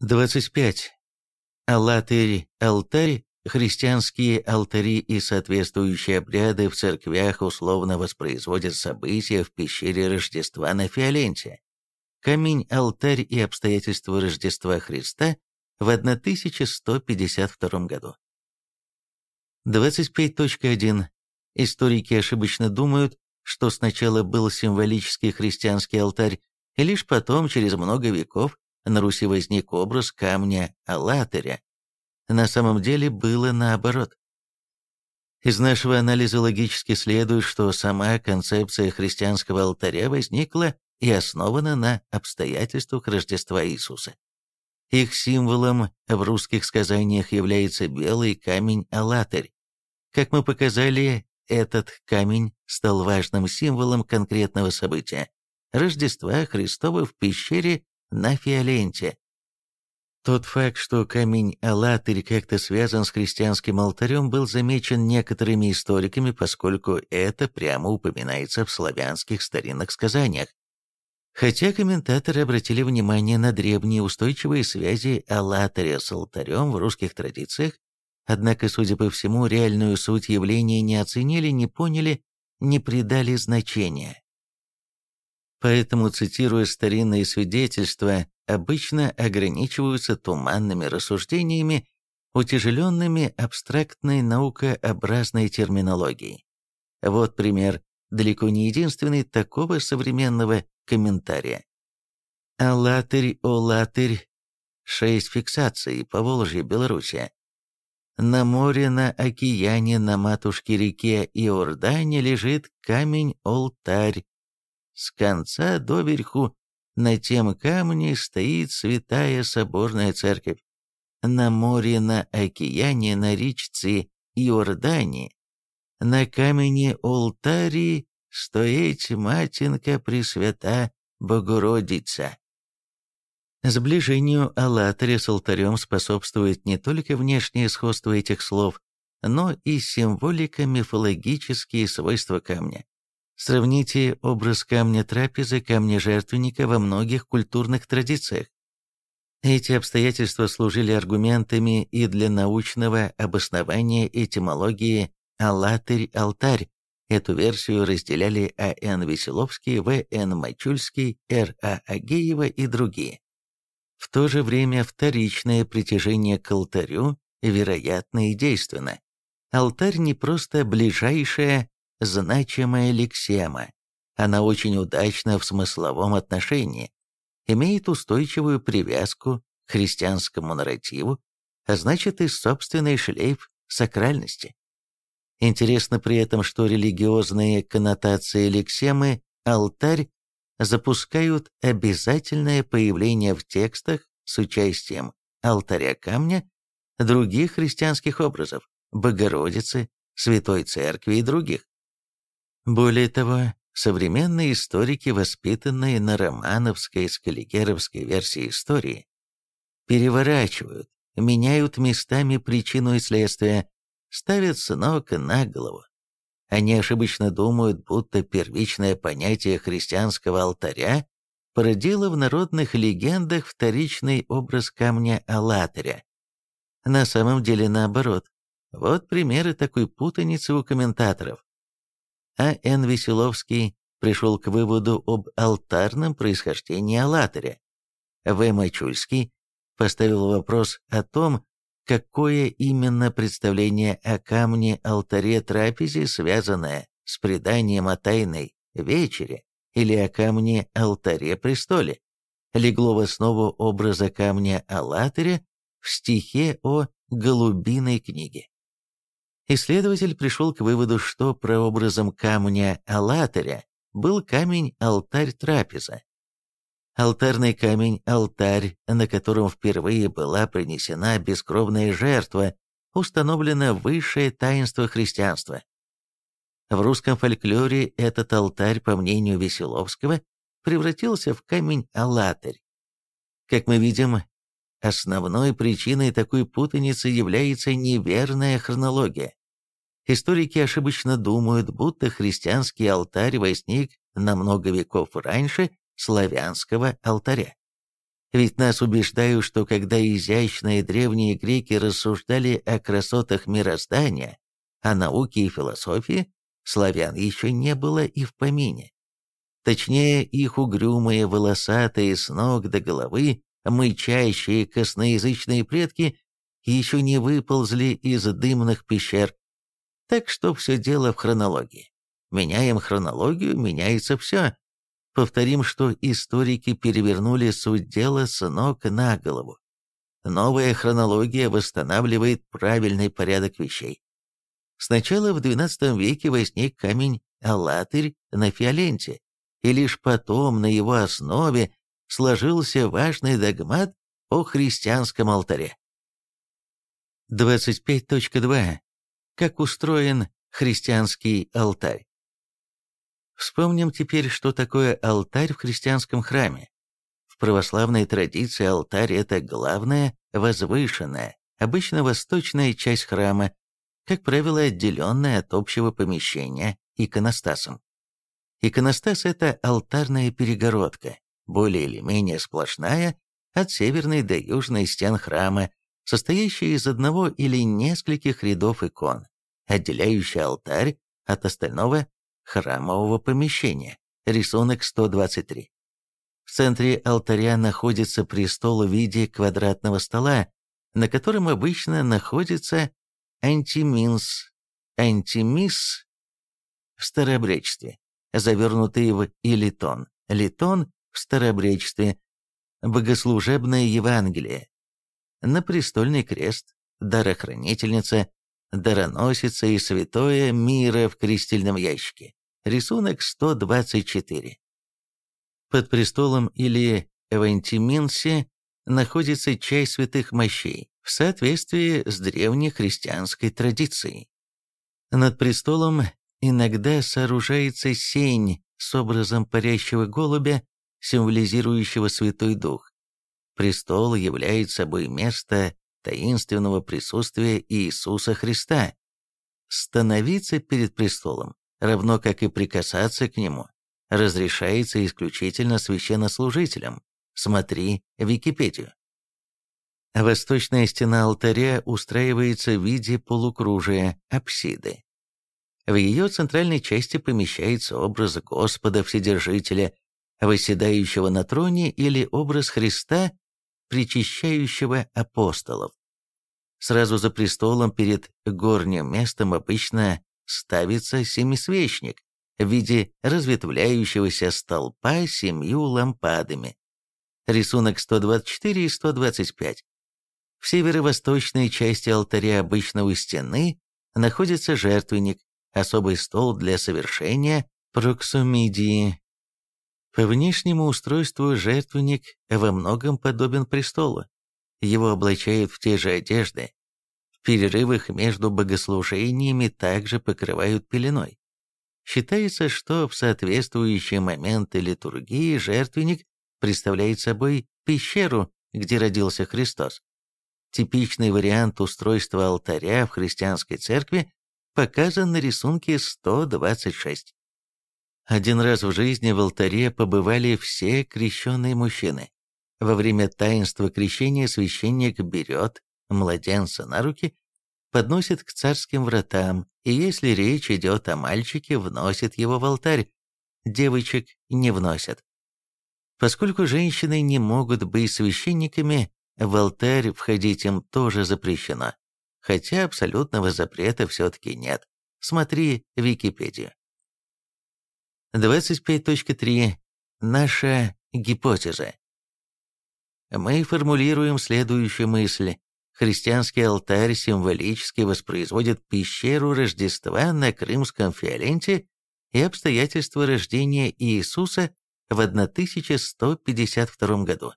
25. Аллатырь-алтарь Христианские алтари и соответствующие обряды в церквях условно воспроизводят события в пещере Рождества на Фиоленте. Камень-алтарь и обстоятельства Рождества Христа в 1152 году. 25.1. Историки ошибочно думают, что сначала был символический христианский алтарь, и лишь потом, через много веков, на Руси возник образ камня Алатыря, на самом деле было наоборот. Из нашего анализа логически следует, что сама концепция христианского алтаря возникла и основана на обстоятельствах Рождества Иисуса. Их символом в русских сказаниях является белый камень-алатырь. Как мы показали, этот камень стал важным символом конкретного события – Рождества Христова в пещере на Фиоленте, тот факт, что камень Алатырь как-то связан с христианским алтарем, был замечен некоторыми историками, поскольку это прямо упоминается в славянских старинных сказаниях. Хотя комментаторы обратили внимание на древние устойчивые связи Алатыря с алтарем в русских традициях, однако, судя по всему, реальную суть явления не оценили, не поняли, не придали значения. Поэтому, цитируя старинные свидетельства обычно ограничиваются туманными рассуждениями, утяжеленными абстрактной наукообразной терминологией. Вот пример, далеко не единственный такого современного комментария. «Алатырь, о латырь, шесть фиксаций, по Волжье, Белоруссия. На море, на океане, на матушке-реке Иордане лежит камень-алтарь. С конца до верху на тем камне стоит святая соборная церковь. На море, на океане, на речце Иордании, на камне алтари стоит матинка Пресвята Богородица. Сближению Аллатаря с алтарем способствует не только внешнее сходство этих слов, но и символико-мифологические свойства камня. Сравните образ камня трапезы, камня жертвенника во многих культурных традициях. Эти обстоятельства служили аргументами и для научного обоснования этимологии «Аллатырь-алтарь». Эту версию разделяли А.Н. Веселовский, В.Н. Мачульский, Р.А. Агеева и другие. В то же время вторичное притяжение к алтарю вероятно и действенно. Алтарь не просто ближайшая значимая лексема. Она очень удачна в смысловом отношении, имеет устойчивую привязку к христианскому нарративу, а значит и собственный шлейф сакральности. Интересно при этом, что религиозные коннотации лексемы «алтарь» запускают обязательное появление в текстах с участием алтаря камня других христианских образов, Богородицы, Святой Церкви и других. Более того, современные историки, воспитанные на романовской скаллигеровской версии истории, переворачивают, меняют местами причину и следствие, ставят с ног на голову. Они ошибочно думают, будто первичное понятие христианского алтаря породило в народных легендах вторичный образ камня Алатыря. На самом деле наоборот. Вот примеры такой путаницы у комментаторов. А. Н. Веселовский пришел к выводу об алтарном происхождении Алатыря. В. Мачульский поставил вопрос о том, какое именно представление о камне-алтаре трапезе, связанное с преданием о тайной вечере или о камне-алтаре престоле, легло в основу образа камня Алатыря в стихе о «Голубиной книге». Исследователь пришел к выводу, что прообразом камня Алатыря был камень-алтарь трапеза. Алтарный камень-алтарь, на котором впервые была принесена бескровная жертва, установлено высшее таинство христианства. В русском фольклоре этот алтарь, по мнению Веселовского, превратился в камень-алатырь. Как мы видим, основной причиной такой путаницы является неверная хронология. Историки ошибочно думают, будто христианский алтарь возник на много веков раньше славянского алтаря. Ведь нас убеждают, что когда изящные древние греки рассуждали о красотах мироздания, о науке и философии, славян еще не было и в помине. Точнее, их угрюмые, волосатые с ног до головы, мычащие косноязычные предки еще не выползли из дымных пещер. Так что все дело в хронологии. Меняем хронологию, меняется все. Повторим, что историки перевернули суть дела с ног на голову. Новая хронология восстанавливает правильный порядок вещей. Сначала в XII веке возник камень Алатырь на Фиоленте, и лишь потом на его основе сложился важный догмат о христианском алтаре. 25.2. Как устроен христианский алтарь? Вспомним теперь, что такое алтарь в христианском храме. В православной традиции алтарь – это главная, возвышенная, обычно восточная часть храма, как правило, отделенная от общего помещения иконостасом. Иконостас – это алтарная перегородка, более или менее сплошная, от северной до южной стен храма, состоящая из одного или нескольких рядов икон, отделяющая алтарь от остального храмового помещения. Рисунок 123. В центре алтаря находится престол в виде квадратного стола, на котором обычно находится антиминс, антимис в старообречестве, завернутый в илитон, литон в старообречестве, богослужебное Евангелие, на престольный крест, дарохранительница, дароносица и святое мира в крестильном ящике. Рисунок 124. Под престолом или в антиминсе находится часть святых мощей, в соответствии с древнехристианской традицией. Над престолом иногда сооружается сень с образом парящего голубя, символизирующего Святой Дух. Престол является собой место таинственного присутствия Иисуса Христа. Становиться перед престолом, равно как и прикасаться к нему, разрешается исключительно священнослужителям. Смотри Википедию. Восточная стена алтаря устраивается в виде полукружия, апсиды. В ее центральной части помещается образ Господа Вседержителя, восседающего на троне, или образ Христа, причащающего апостолов. Сразу за престолом перед горним местом обычно ставится семисвечник в виде разветвляющегося столпа с семью лампадами. Рисунок 124 и 125. В северо-восточной части алтаря обычного стены находится жертвенник, особый стол для совершения проксумидии. По внешнему устройству жертвенник во многом подобен престолу. Его облачают в те же одежды. В перерывах между богослужениями также покрывают пеленой. Считается, что в соответствующие моменты литургии жертвенник представляет собой пещеру, где родился Христос. Типичный вариант устройства алтаря в христианской церкви показан на рисунке 126. Один раз в жизни в алтаре побывали все крещенные мужчины. Во время таинства крещения священник берет младенца на руки, подносит к царским вратам, и если речь идет о мальчике, вносит его в алтарь, девочек не вносят. Поскольку женщины не могут быть священниками, в алтарь входить им тоже запрещено, хотя абсолютного запрета все-таки нет. Смотри Википедию. 25.3. Наша гипотеза. Мы формулируем следующую мысль. Христианский алтарь символически воспроизводит пещеру Рождества на Крымском Фиоленте и обстоятельства рождения Иисуса в 1152 году.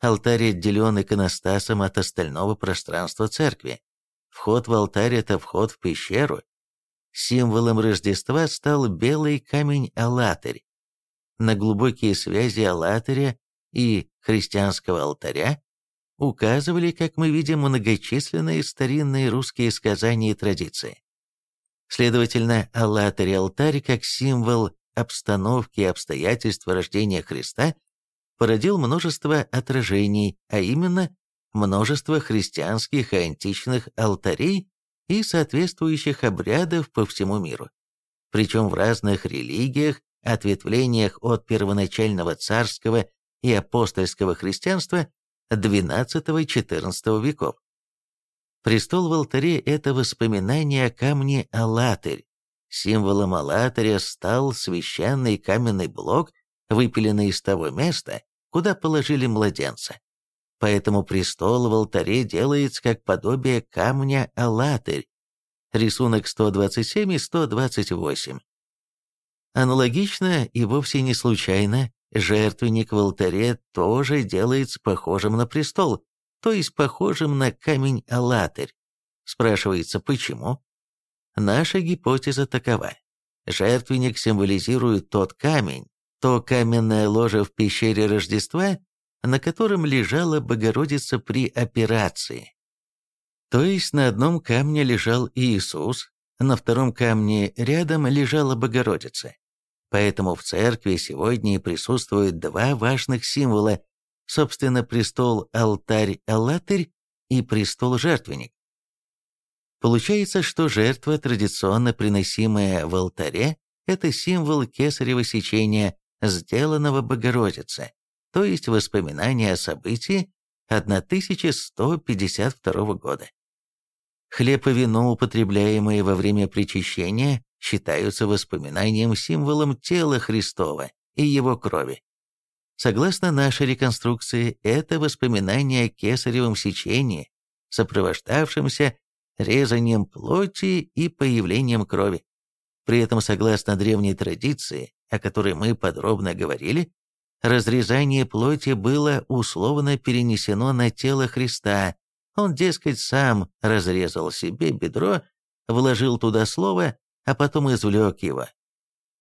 Алтарь отделен иконостасом от остального пространства церкви. Вход в алтарь – это вход в пещеру. Символом Рождества стал белый камень-алатырь. На глубокие связи алатыря и христианского алтаря указывали, как мы видим, многочисленные старинные русские сказания и традиции. Следовательно, аллатарь-алтарь как символ обстановки и обстоятельств рождения Христа породил множество отражений, а именно множество христианских и античных алтарей и соответствующих обрядов по всему миру. Причем в разных религиях, ответвлениях от первоначального царского и апостольского христианства XII-XIV веков. Престол в алтаре – это воспоминание о камне Алатырь. Символом Алатыря стал священный каменный блок, выпиленный из того места, куда положили младенца. Поэтому престол в алтаре делается как подобие камня Алатырь. Рисунок 127 и 128. Аналогично и вовсе не случайно жертвенник в алтаре тоже делается похожим на престол, то есть похожим на камень Алатырь. Спрашивается, почему? Наша гипотеза такова. Жертвенник символизирует тот камень, то каменное ложе в пещере Рождества, на котором лежала Богородица при операции. То есть на одном камне лежал Иисус, на втором камне рядом лежала Богородица. Поэтому в церкви сегодня присутствуют два важных символа, собственно, престол-алтарь-аллатырь и престол-жертвенник. Получается, что жертва, традиционно приносимая в алтаре, это символ кесарево сечения, сделанного Богородице, то есть воспоминание о событии 1152 года. Хлеб и вино, употребляемые во время причащения, считаются воспоминанием, символом тела Христова и его крови. Согласно нашей реконструкции, это воспоминание о кесаревом сечении, сопровождавшемся резанием плоти и появлением крови. При этом, согласно древней традиции, о которой мы подробно говорили, разрезание плоти было условно перенесено на тело Христа. Он, дескать, сам разрезал себе бедро, вложил туда слово, а потом извлек его.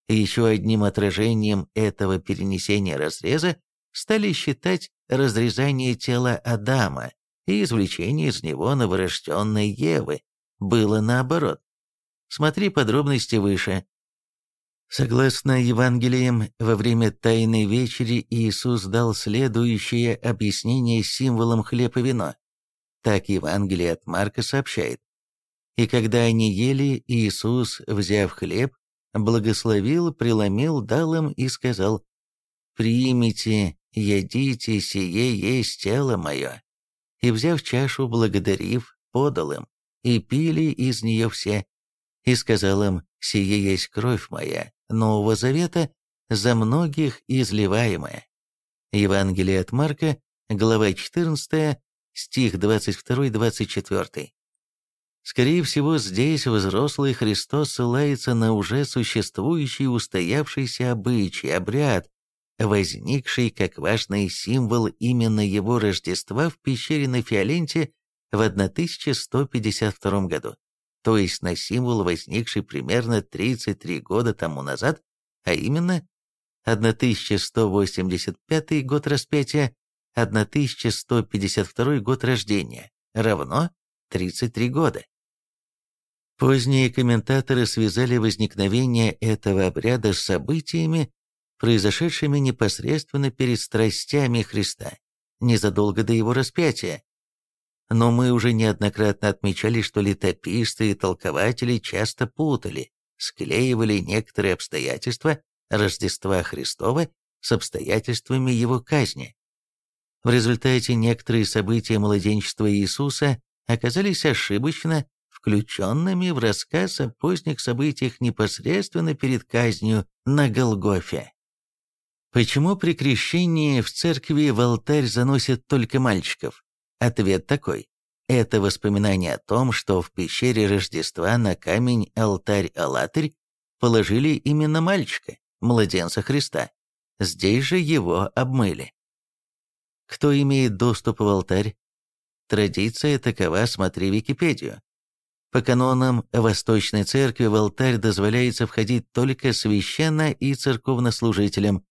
Еще одним отражением этого перенесения разреза стали считать разрезание тела Адама и извлечение из него новорожденной Евы. Было наоборот. Смотри подробности выше. Согласно Евангелиям, во время Тайной Вечери Иисус дал следующее объяснение символом хлеб и вино. Так Евангелие от Марка сообщает. И когда они ели, Иисус, взяв хлеб, благословил, преломил, дал им и сказал, «Примите, едите, сие есть тело мое». И, взяв чашу, благодарив, подал им, и пили из нее все. И сказал им, «Сие есть кровь моя, Нового Завета, за многих изливаемая». Евангелие от Марка, глава 14, стих 22-24. Скорее всего, здесь взрослый Христос ссылается на уже существующий устоявшийся обычай, обряд, возникший как важный символ именно его Рождества в пещере на Фиоленте в 1152 году, то есть на символ, возникший примерно 33 года тому назад, а именно 1185 год распятия, 1152 год рождения, равно 33 года. Поздние комментаторы связали возникновение этого обряда с событиями, произошедшими непосредственно перед страстями Христа, незадолго до его распятия. Но мы уже неоднократно отмечали, что летописцы и толкователи часто путали, склеивали некоторые обстоятельства Рождества Христова с обстоятельствами его казни. В результате некоторые события младенчества Иисуса оказались ошибочно включенными в рассказ о поздних событиях непосредственно перед казнью на Голгофе. Почему при крещении в церкви в алтарь заносят только мальчиков? Ответ такой. Это воспоминание о том, что в пещере Рождества на камень алтарь-алатырь положили именно мальчика, младенца Христа. Здесь же его обмыли. Кто имеет доступ в алтарь? Традиция такова, смотри Википедию. По канонам Восточной Церкви в алтарь дозволяется входить только священно- и церковнослужителям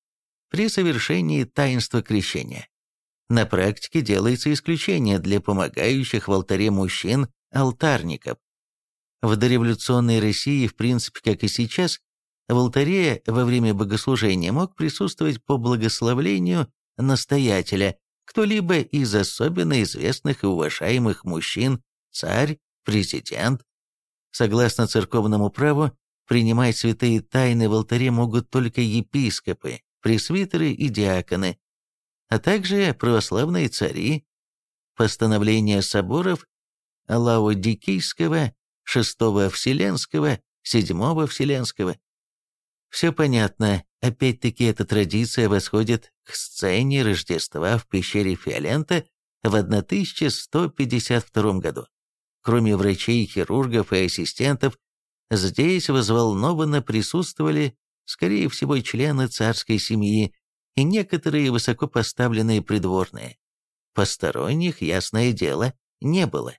при совершении таинства крещения. На практике делается исключение для помогающих в алтаре мужчин алтарников. В дореволюционной России, в принципе, как и сейчас, в алтаре во время богослужения мог присутствовать по благословлению настоятеля, кто-либо из особенно известных и уважаемых мужчин, царь, президент. Согласно церковному праву, принимать святые тайны в алтаре могут только епископы, пресвитеры и диаконы, а также православные цари. Постановления соборов Лаодикийского, Шестого Вселенского, Седьмого Вселенского. Все понятно, опять-таки эта традиция восходит к сцене Рождества в пещере Фиолента в 1152 году. Кроме врачей, хирургов и ассистентов, здесь возволнованно присутствовали, скорее всего, члены царской семьи и некоторые высокопоставленные придворные. Посторонних, ясное дело, не было.